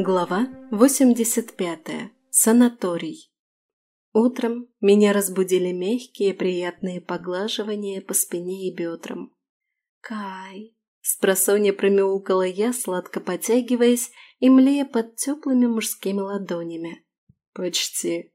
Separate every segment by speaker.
Speaker 1: Глава 85. Санаторий. Утром меня разбудили мягкие приятные поглаживания по спине и бедрам. «Кай!» – спросонья промяукала я, сладко потягиваясь и млея под теплыми мужскими ладонями.
Speaker 2: «Почти».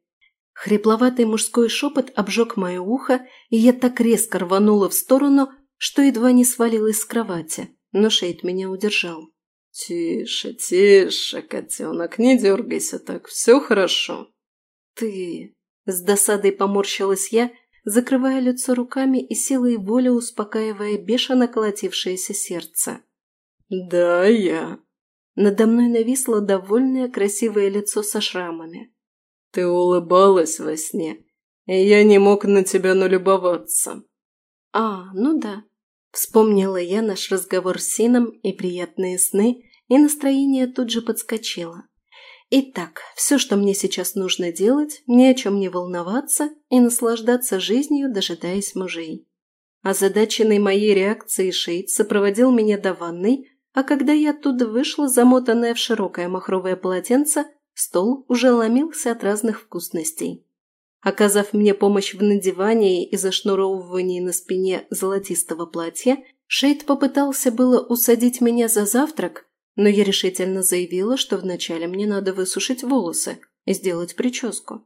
Speaker 1: Хрипловатый мужской шепот обжег мое ухо, и я так резко рванула в сторону, что едва не свалилась с кровати, но Шейд меня удержал.
Speaker 2: «Тише, тише, котенок, не дергайся так, все хорошо».
Speaker 1: «Ты...» – с досадой поморщилась я, закрывая лицо руками и силой воли успокаивая бешено колотившееся сердце.
Speaker 2: «Да, я...»
Speaker 1: Надо мной нависло довольное красивое лицо со шрамами.
Speaker 2: «Ты улыбалась во сне, и я не мог на тебя налюбоваться».
Speaker 1: «А, ну да», Вспомнила я наш разговор с Сином и приятные сны, и настроение тут же подскочило. Итак, все, что мне сейчас нужно делать, ни о чем не волноваться и наслаждаться жизнью, дожидаясь мужей. Озадаченный моей реакцией Шейд сопроводил меня до ванной, а когда я оттуда вышла, замотанная в широкое махровое полотенце, стол уже ломился от разных вкусностей. Оказав мне помощь в надевании и зашнуровывании на спине золотистого платья, Шейд попытался было усадить меня за завтрак, но я решительно заявила, что вначале мне надо высушить волосы и сделать прическу.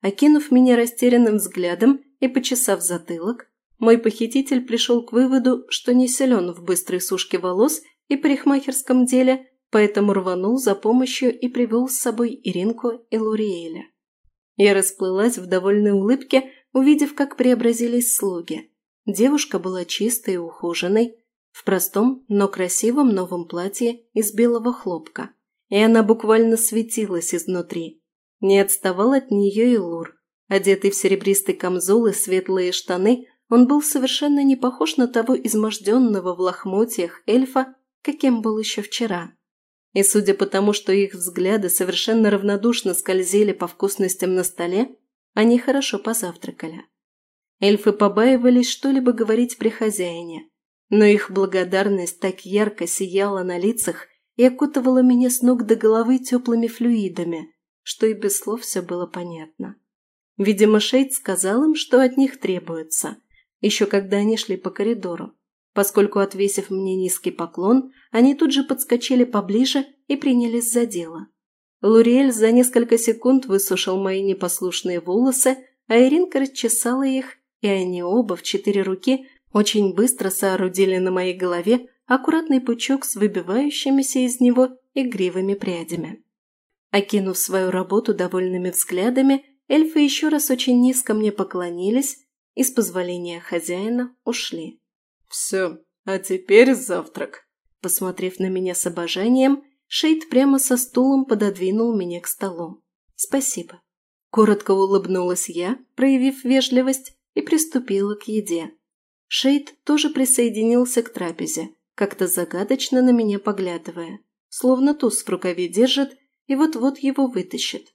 Speaker 1: Окинув меня растерянным взглядом и почесав затылок, мой похититель пришел к выводу, что не силен в быстрой сушке волос и парикмахерском деле, поэтому рванул за помощью и привел с собой Иринку и Луриэля. Я расплылась в довольной улыбке, увидев, как преобразились слуги. Девушка была чистой и ухоженной, в простом, но красивом новом платье из белого хлопка, и она буквально светилась изнутри. Не отставал от нее и Лур. Одетый в серебристый камзол и светлые штаны, он был совершенно не похож на того изможденного в лохмотьях эльфа, каким был еще вчера. И судя по тому, что их взгляды совершенно равнодушно скользили по вкусностям на столе, они хорошо позавтракали. Эльфы побаивались что-либо говорить при хозяине, но их благодарность так ярко сияла на лицах и окутывала меня с ног до головы теплыми флюидами, что и без слов все было понятно. Видимо, Шейд сказал им, что от них требуется, еще когда они шли по коридору поскольку, отвесив мне низкий поклон, они тут же подскочили поближе и принялись за дело. Луриэль за несколько секунд высушил мои непослушные волосы, а Иринка расчесала их, и они оба в четыре руки очень быстро соорудили на моей голове аккуратный пучок с выбивающимися из него игривыми прядями. Окинув свою работу довольными взглядами, эльфы еще раз очень низко мне поклонились и с позволения хозяина ушли.
Speaker 2: «Все, а теперь завтрак».
Speaker 1: Посмотрев на меня с обожанием, Шейд прямо со стулом пододвинул меня к столу. «Спасибо». Коротко улыбнулась я, проявив вежливость, и приступила к еде. Шейд тоже присоединился к трапезе, как-то загадочно на меня поглядывая, словно туз в рукаве держит и вот-вот его вытащит.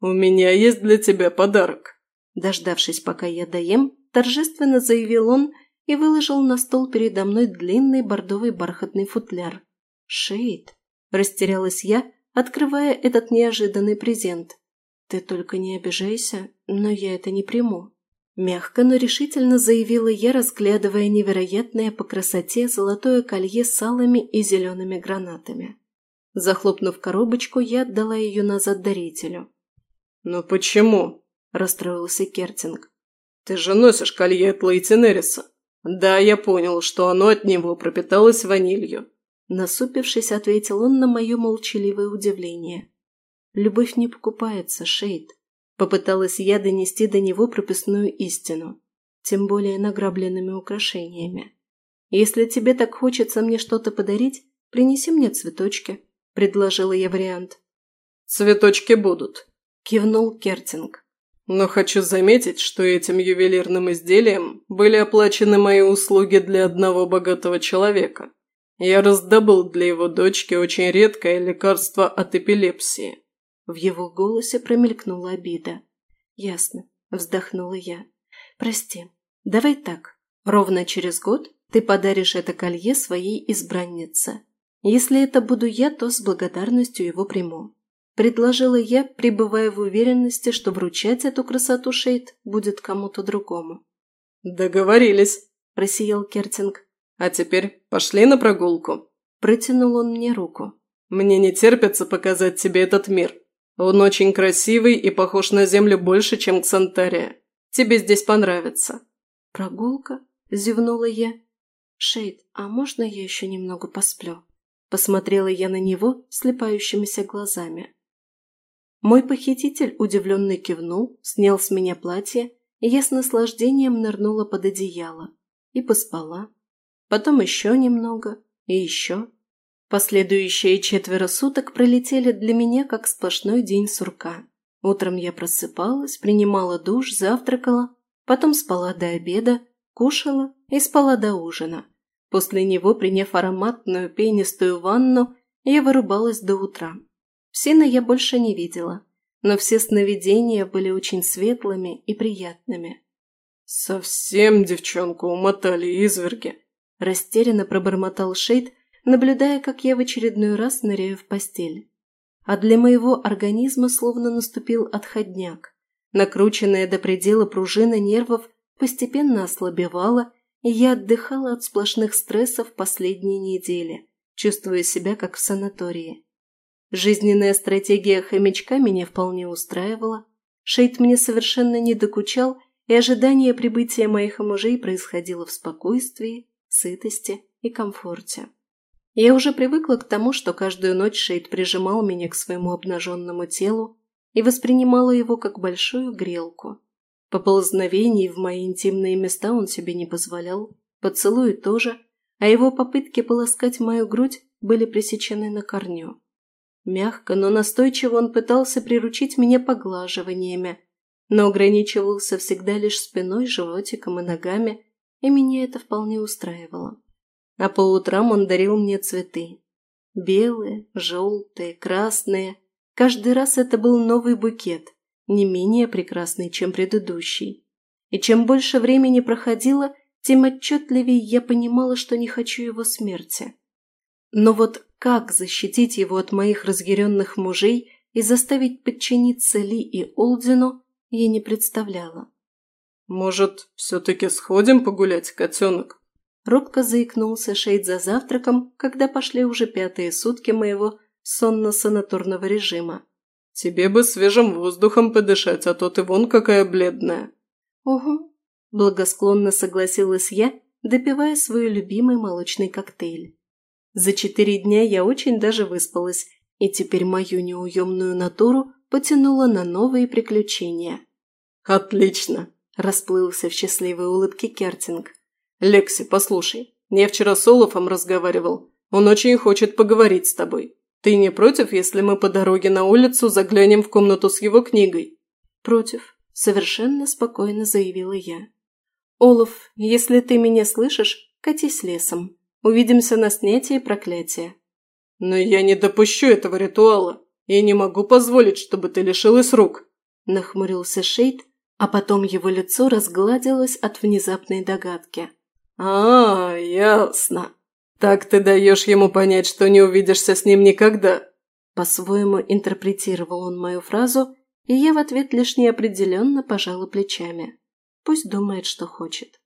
Speaker 2: «У меня есть для тебя подарок»,
Speaker 1: Дождавшись, пока я доем, торжественно заявил он и выложил на стол передо мной длинный бордовый бархатный футляр. «Шейд!» – растерялась я, открывая этот неожиданный презент. «Ты только не обижайся, но я это не приму». Мягко, но решительно заявила я, разглядывая невероятное по красоте золотое колье с алыми и зелеными гранатами. Захлопнув коробочку, я отдала ее назад дарителю.
Speaker 2: «Но почему?» – расстроился Кертинг. «Ты же носишь колье от Лейтенериса». «Да, я понял, что оно от него пропиталось ванилью», –
Speaker 1: насупившись, ответил он на мое молчаливое удивление. «Любовь не покупается, Шейд», – попыталась я донести до него прописную истину, тем более награбленными украшениями. «Если тебе так хочется мне что-то подарить, принеси мне цветочки», – предложила я вариант.
Speaker 2: «Цветочки будут», –
Speaker 1: кивнул Кертинг.
Speaker 2: Но хочу заметить, что этим ювелирным изделием были оплачены мои услуги для одного богатого человека. Я раздобыл для его дочки очень редкое лекарство от эпилепсии.
Speaker 1: В его голосе промелькнула обида. «Ясно», – вздохнула я. «Прости, давай так. Ровно через год ты подаришь это колье своей избраннице. Если это буду я, то с благодарностью его приму. Предложила я, пребывая в уверенности, что вручать эту красоту Шейд будет кому-то другому.
Speaker 2: «Договорились», –
Speaker 1: просиял Кертинг.
Speaker 2: «А теперь пошли на прогулку».
Speaker 1: Протянул он мне руку.
Speaker 2: «Мне не терпится показать тебе этот мир. Он очень красивый и похож на Землю больше, чем Ксантария. Тебе здесь понравится».
Speaker 1: «Прогулка?» – зевнула я. «Шейд, а можно я еще немного посплю?» Посмотрела я на него слепающимися глазами. Мой похититель удивленно кивнул, снял с меня платье, и я с наслаждением нырнула под одеяло. И поспала. Потом еще немного, и еще. Последующие четверо суток пролетели для меня как сплошной день сурка. Утром я просыпалась, принимала душ, завтракала, потом спала до обеда, кушала и спала до ужина. После него, приняв ароматную пенистую ванну, я вырубалась до утра. Сына я больше не видела, но все сновидения были очень светлыми и приятными.
Speaker 2: «Совсем девчонку умотали изверги», – растерянно пробормотал Шейд,
Speaker 1: наблюдая, как я в очередной раз ныряю в постель. А для моего организма словно наступил отходняк. Накрученная до предела пружина нервов постепенно ослабевала, и я отдыхала от сплошных стрессов последние недели, чувствуя себя как в санатории. Жизненная стратегия хомячка меня вполне устраивала, Шейд мне совершенно не докучал, и ожидание прибытия моих мужей происходило в спокойствии, сытости и комфорте. Я уже привыкла к тому, что каждую ночь Шейд прижимал меня к своему обнаженному телу и воспринимала его как большую грелку. Поползновений в мои интимные места он себе не позволял, поцелуи тоже, а его попытки полоскать мою грудь были пресечены на корню. Мягко, но настойчиво он пытался приручить меня поглаживаниями, но ограничивался всегда лишь спиной, животиком и ногами, и меня это вполне устраивало а по утрам он дарил мне цветы. Белые, желтые, красные. Каждый раз это был новый букет, не менее прекрасный, чем предыдущий. И чем больше времени проходило, тем отчетливее я понимала, что не хочу его смерти. Но вот как защитить его от моих разъяренных мужей и заставить подчиниться Ли и Олдину, я не представляла.
Speaker 2: «Может, все-таки сходим погулять, котенок?»
Speaker 1: Робко заикнулся Шейд за завтраком, когда пошли уже пятые сутки моего сонно-санаторного режима.
Speaker 2: «Тебе бы свежим воздухом подышать, а то ты вон какая бледная».
Speaker 1: «Угу», – благосклонно согласилась я, допивая свой любимый молочный коктейль. За четыре дня я очень даже выспалась, и теперь мою неуемную натуру потянула на новые приключения.
Speaker 2: «Отлично!»
Speaker 1: – расплылся в счастливой улыбке Кертинг.
Speaker 2: «Лекси, послушай, я вчера с Олафом разговаривал. Он очень хочет поговорить с тобой. Ты не против, если мы по дороге на улицу заглянем в комнату с его книгой?»
Speaker 1: «Против», – совершенно спокойно заявила я. «Олаф, если ты меня слышишь, катись лесом. Увидимся на снятии проклятия».
Speaker 2: «Но я не допущу этого ритуала. Я не могу позволить, чтобы ты лишилась рук», –
Speaker 1: нахмурился Шейд, а потом его лицо разгладилось от внезапной догадки.
Speaker 2: «А, ясно. Так ты даешь ему понять, что не увидишься с ним никогда?»
Speaker 1: По-своему интерпретировал он мою фразу, и я в ответ лишь неопределенно пожала плечами. Пусть думает, что хочет.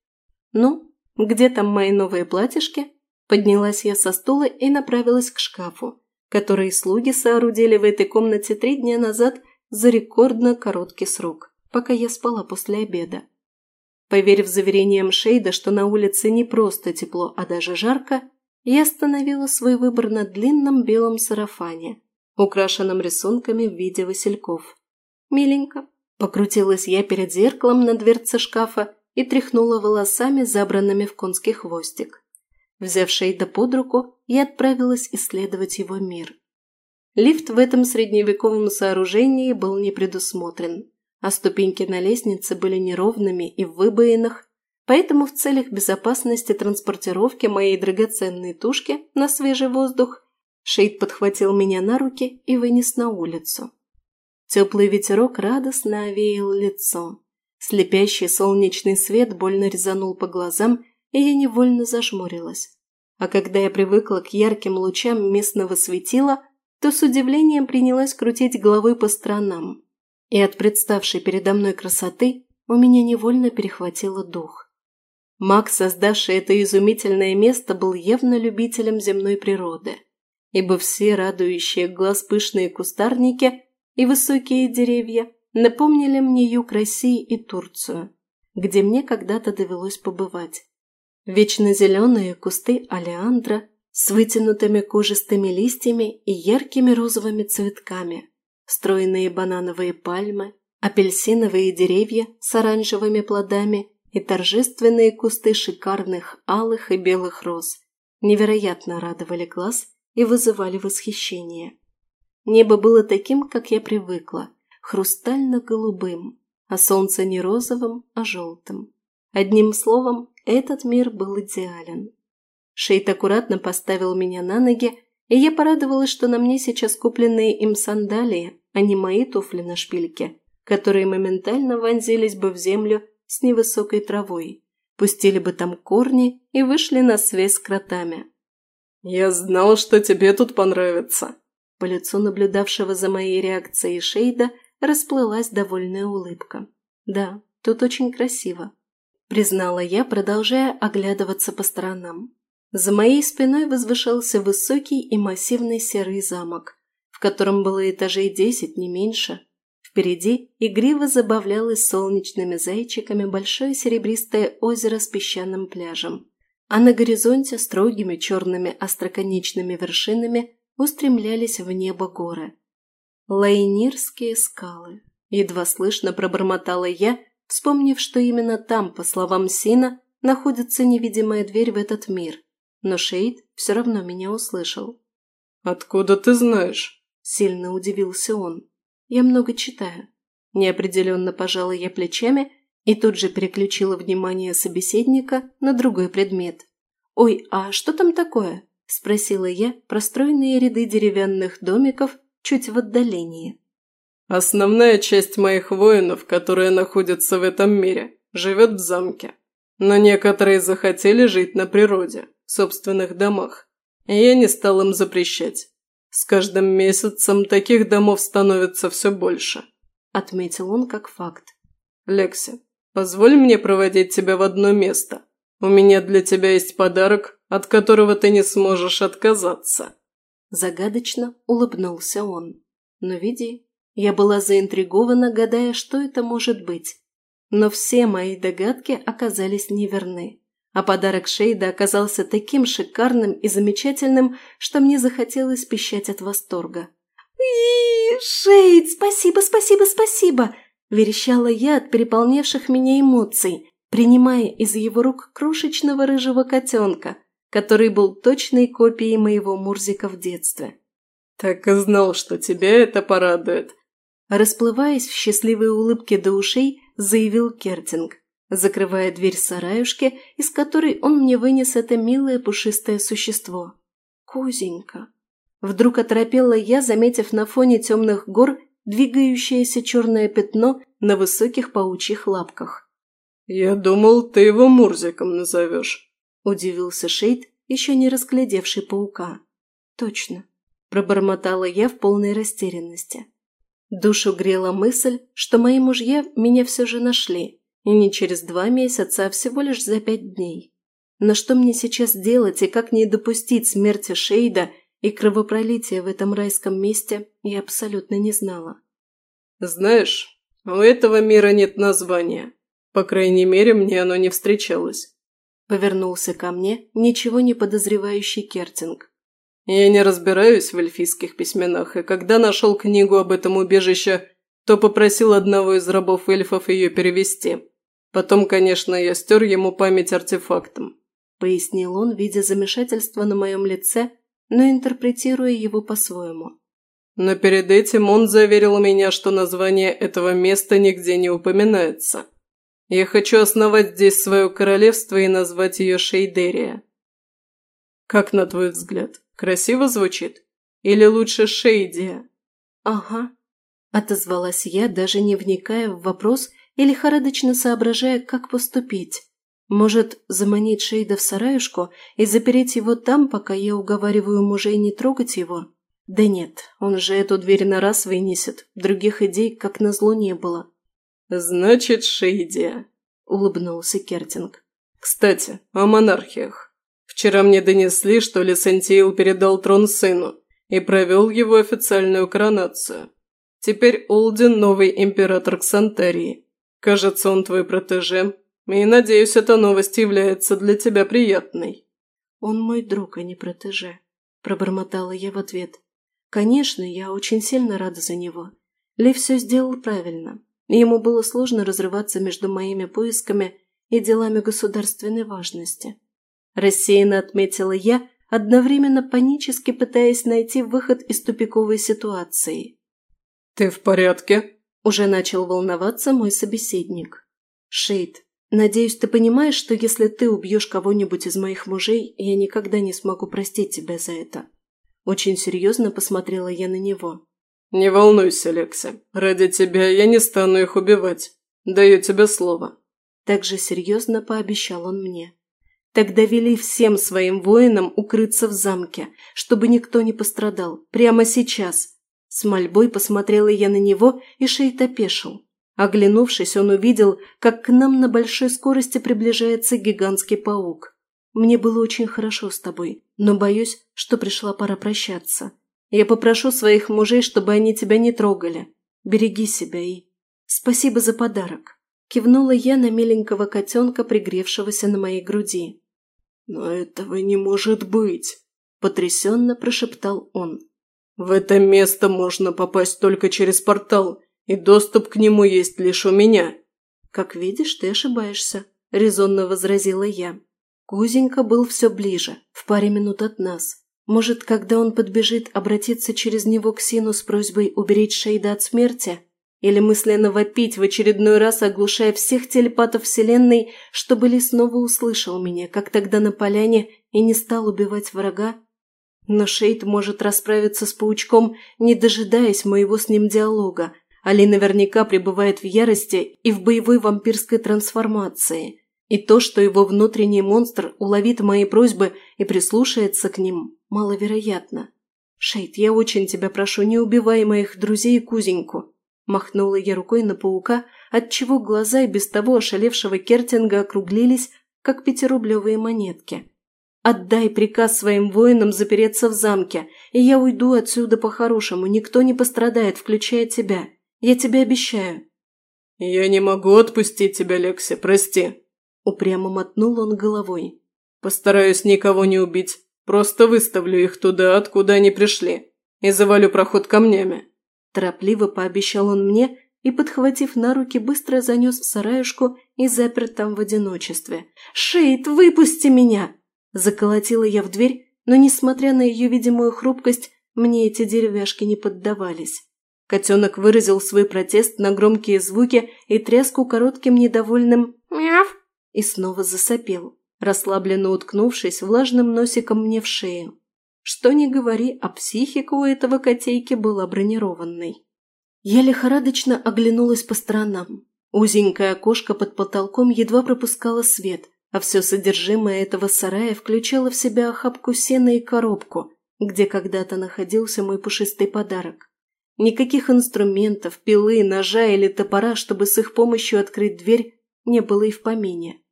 Speaker 1: «Ну, где там мои новые платьишки?» Поднялась я со стула и направилась к шкафу, который слуги соорудили в этой комнате три дня назад за рекордно короткий срок, пока я спала после обеда. Поверив заверениям Шейда, что на улице не просто тепло, а даже жарко, я остановила свой выбор на длинном белом сарафане, украшенном рисунками в виде васильков. Миленько. Покрутилась я перед зеркалом на дверце шкафа и тряхнула волосами, забранными в конский хвостик. Взяв Шейда под руку, я отправилась исследовать его мир. Лифт в этом средневековом сооружении был не предусмотрен а ступеньки на лестнице были неровными и в выбоинах, поэтому в целях безопасности транспортировки моей драгоценной тушки на свежий воздух Шейд подхватил меня на руки и вынес на улицу. Теплый ветерок радостно овеял лицо. Слепящий солнечный свет больно резанул по глазам, и я невольно зажмурилась. А когда я привыкла к ярким лучам местного светила, то с удивлением принялась крутить головой по сторонам. И от представшей передо мной красоты у меня невольно перехватило дух. Маг, создавший это изумительное место, был явно любителем земной природы, ибо все радующие глаз пышные кустарники и высокие деревья напомнили мне юг России и Турцию, где мне когда-то довелось побывать. Вечно зеленые кусты алиандра с вытянутыми кожистыми листьями и яркими розовыми цветками, стройные банановые пальмы, апельсиновые деревья с оранжевыми плодами и торжественные кусты шикарных алых и белых роз невероятно радовали глаз и вызывали восхищение. Небо было таким, как я привыкла, хрустально-голубым, а солнце не розовым, а желтым. Одним словом, этот мир был идеален. Шейт аккуратно поставил меня на ноги, и я порадовалась, что на мне сейчас купленные им сандалии, а не мои туфли на шпильке, которые моментально вонзились бы в землю с невысокой травой, пустили бы там корни и вышли на связь с кротами.
Speaker 2: «Я знал, что тебе тут понравится»,
Speaker 1: по лицу наблюдавшего за моей реакцией Шейда расплылась довольная улыбка. «Да, тут очень красиво», – признала я, продолжая оглядываться по сторонам. За моей спиной возвышался высокий и массивный серый замок, в котором было этажей десять, не меньше. Впереди игриво забавлялось солнечными зайчиками большое серебристое озеро с песчаным пляжем, а на горизонте строгими черными остроконечными вершинами устремлялись в небо горы. Лайнирские скалы. Едва слышно пробормотала я, вспомнив, что именно там, по словам Сина, находится невидимая дверь в этот мир. Но Шейд все равно меня услышал.
Speaker 2: «Откуда ты знаешь?»
Speaker 1: – сильно удивился он. «Я много читаю». Неопределенно пожала я плечами и тут же переключила внимание собеседника на другой предмет. «Ой, а что там такое?» – спросила я простроенные ряды деревянных домиков чуть в отдалении.
Speaker 2: «Основная часть моих воинов, которые находятся в этом мире, живет в замке. Но некоторые захотели жить на природе, собственных домах, и я не стал им запрещать. С каждым месяцем таких домов становится все больше», – отметил он как факт. «Лекси, позволь мне проводить тебя в одно место. У меня для тебя есть подарок, от которого ты не сможешь отказаться».
Speaker 1: Загадочно улыбнулся он. Но види, я была заинтригована, гадая, что это может быть. Но все мои догадки оказались неверны. А подарок Шейда оказался таким шикарным и замечательным, что мне захотелось пищать от восторга. «И, Шейд, спасибо, спасибо, спасибо!» – верещала я от переполнявших меня эмоций, принимая из его рук крошечного рыжего котенка – который был точной копией моего Мурзика в детстве.
Speaker 2: «Так и знал, что тебя это порадует»,
Speaker 1: Расплываясь в счастливой улыбке до ушей, заявил Кертинг, закрывая дверь сараюшки, из которой он мне вынес это милое пушистое существо. Кузенька. Вдруг оторопела я, заметив на фоне темных гор двигающееся черное пятно на высоких паучьих лапках.
Speaker 2: «Я думал, ты его Мурзиком назовешь».
Speaker 1: – удивился Шейд, еще не разглядевший паука. «Точно», – пробормотала я в полной растерянности. Душу грела мысль, что мои мужья меня все же нашли, и не через два месяца, а всего лишь за пять дней. Но что мне сейчас делать и как не допустить смерти Шейда и кровопролития в этом райском месте, я абсолютно не знала.
Speaker 2: «Знаешь, у этого мира нет названия. По крайней мере, мне оно не встречалось.
Speaker 1: Повернулся ко мне ничего не подозревающий Кертинг.
Speaker 2: «Я не разбираюсь в эльфийских письменах, и когда нашел книгу об этом убежище, то попросил одного из рабов эльфов ее перевести. Потом, конечно, я стер ему память артефактом», –
Speaker 1: пояснил он, видя замешательство на моем лице, но интерпретируя его по-своему.
Speaker 2: Но перед этим он заверил меня, что название этого места нигде не упоминается. Я хочу основать здесь свое королевство и назвать ее Шейдерия. Как на твой взгляд, красиво звучит? Или лучше Шейдия?
Speaker 1: Ага, отозвалась я, даже не вникая в вопрос и лихорадочно соображая, как поступить. Может, заманить Шейда в сараюшку и запереть его там, пока я уговариваю мужей не трогать его? Да нет, он же эту дверь на раз вынесет. Других идей, как назло, не было.
Speaker 2: «Значит, Шейдия», – улыбнулся Кертинг. «Кстати, о монархиях. Вчера мне донесли, что Лесантиил передал трон сыну и провел его официальную коронацию. Теперь Олдин – новый император Ксантарии. Кажется, он твой протеже, и, надеюсь, эта новость является для тебя приятной».
Speaker 1: «Он мой друг, а не протеже», – пробормотала я в ответ. «Конечно, я очень сильно рада за него. Ли все сделал правильно. Ему было сложно разрываться между моими поисками и делами государственной важности». Рассеянно отметила я, одновременно панически пытаясь найти выход из тупиковой ситуации.
Speaker 2: «Ты в порядке?»
Speaker 1: – уже начал волноваться мой собеседник. «Шейд, надеюсь, ты понимаешь, что если ты убьешь кого-нибудь из моих мужей, я никогда не смогу простить тебя за это». Очень серьезно посмотрела я на него.
Speaker 2: «Не волнуйся, Лекси. Ради тебя я не стану их убивать. Даю тебе слово».
Speaker 1: Также серьезно пообещал он мне. Тогда вели всем своим воинам укрыться в замке, чтобы никто не пострадал, прямо сейчас. С мольбой посмотрела я на него, и Шейт опешил. Оглянувшись, он увидел, как к нам на большой скорости приближается гигантский паук. Мне было очень хорошо с тобой, но боюсь, что пришла пора прощаться. Я попрошу своих мужей, чтобы они тебя не трогали. Береги себя и... Спасибо за подарок. Кивнула я на миленького котенка, пригревшегося на моей груди.
Speaker 2: «Но этого не может быть!» – потрясенно прошептал он. «В это место можно попасть только через портал, и доступ к нему есть лишь у меня».
Speaker 1: «Как видишь, ты ошибаешься», – резонно возразила я. Кузенька был все ближе, в паре минут от нас. Может, когда он подбежит, обратиться через него к Сину с просьбой уберечь Шейда от смерти? Или мысленно вопить в очередной раз, оглушая всех телепатов Вселенной, чтобы Ли снова услышал меня, как тогда на поляне, и не стал убивать врага? Но Шейд может расправиться с паучком, не дожидаясь моего с ним диалога. Али наверняка пребывает в ярости и в боевой вампирской трансформации. И то, что его внутренний монстр уловит мои просьбы и прислушается к ним, маловероятно. «Шейд, я очень тебя прошу, не убивай моих друзей и кузеньку. Махнула я рукой на паука, отчего глаза и без того ошалевшего Кертинга округлились, как пятирублевые монетки. «Отдай приказ своим воинам запереться в замке, и я уйду отсюда по-хорошему, никто не пострадает, включая тебя. Я тебе обещаю».
Speaker 2: «Я не могу отпустить тебя, Лекси, прости», – упрямо мотнул он головой. «Постараюсь никого не убить, просто выставлю их туда, откуда они пришли, и завалю проход камнями.
Speaker 1: Торопливо пообещал он мне и, подхватив на руки, быстро занес в сараюшку и запер там в одиночестве. «Шейд, выпусти меня!» Заколотила я в дверь, но, несмотря на ее видимую хрупкость, мне эти деревяшки не поддавались. Котенок выразил свой протест на громкие звуки и тряску коротким недовольным «мяв» и снова засопел, расслабленно уткнувшись влажным носиком мне в шею. Что ни говори, а психика у этого котейки была бронированной. Я лихорадочно оглянулась по сторонам. Узенькое окошко под потолком едва пропускало свет, а все содержимое этого сарая включало в себя охапку сена и коробку, где когда-то находился мой пушистый подарок. Никаких инструментов, пилы, ножа или топора, чтобы с их помощью открыть дверь, не было и в помине.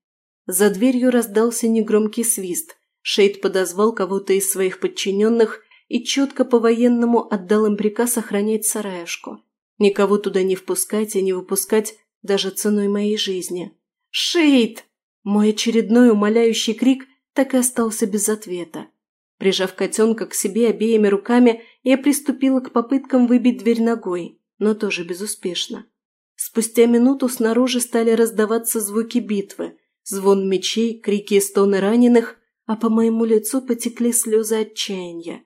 Speaker 1: За дверью раздался негромкий свист, Шейд подозвал кого-то из своих подчиненных и четко по-военному отдал им приказ охранять сараюшку. Никого туда не впускать и не выпускать даже ценой моей жизни. «Шейд!» Мой очередной умоляющий крик так и остался без ответа. Прижав котенка к себе обеими руками, я приступила к попыткам выбить дверь ногой, но тоже безуспешно. Спустя минуту снаружи стали раздаваться звуки битвы, звон мечей, крики и стоны раненых, а по моему лицу потекли слезы отчаяния.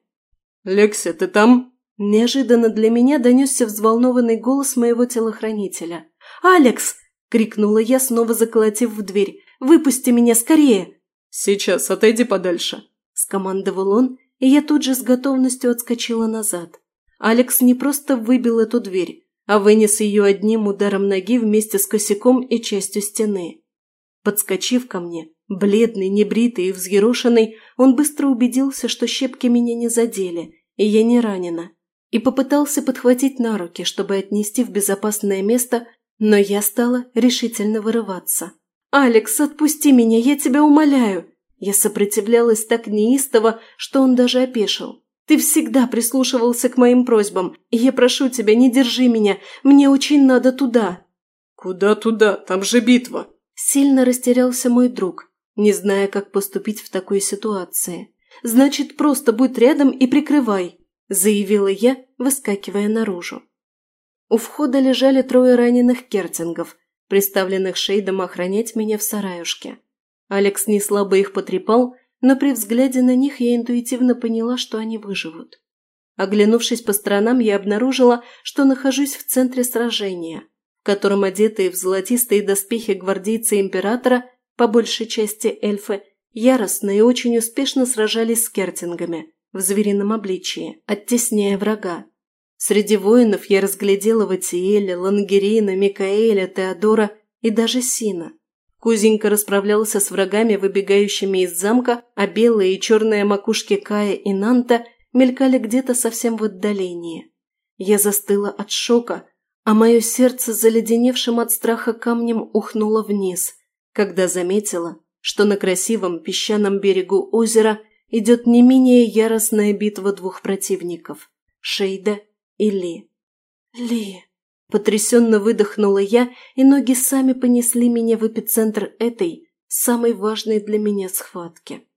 Speaker 2: «Лекси, ты там?»
Speaker 1: Неожиданно для меня донесся взволнованный голос моего телохранителя. «Алекс!» – крикнула я, снова заколотив в дверь. «Выпусти меня скорее!»
Speaker 2: «Сейчас, отойди подальше!» – скомандовал он, и я тут же с готовностью отскочила назад. Алекс не просто выбил эту дверь, а вынес ее одним ударом ноги вместе с косяком и частью стены.
Speaker 1: Подскочив ко мне, бледный, небритый и взъерошенный, он быстро убедился, что щепки меня не задели, и я не ранена, и попытался подхватить на руки, чтобы отнести в безопасное место, но я стала решительно вырываться. «Алекс, отпусти меня, я тебя умоляю!» Я сопротивлялась так неистово, что он даже опешил. «Ты всегда прислушивался к моим просьбам, и я прошу тебя, не держи меня, мне очень надо туда!»
Speaker 2: «Куда туда? Там же битва!»
Speaker 1: Сильно растерялся мой друг, не зная, как поступить в такой ситуации. «Значит, просто будь рядом и прикрывай», – заявила я, выскакивая наружу. У входа лежали трое раненых кертингов, приставленных шейдом охранять меня в сараюшке. Алекс не слабо их потрепал, но при взгляде на них я интуитивно поняла, что они выживут. Оглянувшись по сторонам, я обнаружила, что нахожусь в центре сражения, в котором одетые в золотистые доспехи гвардейцы императора, по большей части эльфы, яростно и очень успешно сражались с кертингами в зверином обличии, оттесняя врага. Среди воинов я разглядела Ватиэля, Лангерина, Микаэля, Теодора и даже Сина. Кузенька расправлялся с врагами, выбегающими из замка, а белые и черные макушки Кая и Нанта мелькали где-то совсем в отдалении. Я застыла от шока, а мое сердце, заледеневшим от страха камнем, ухнуло вниз, когда заметила, что на красивом песчаном берегу озера идет не менее яростная битва двух противников – Шейда и Ли. «Ли!» – потрясенно выдохнула я, и ноги сами понесли меня в эпицентр этой, самой важной для меня схватки.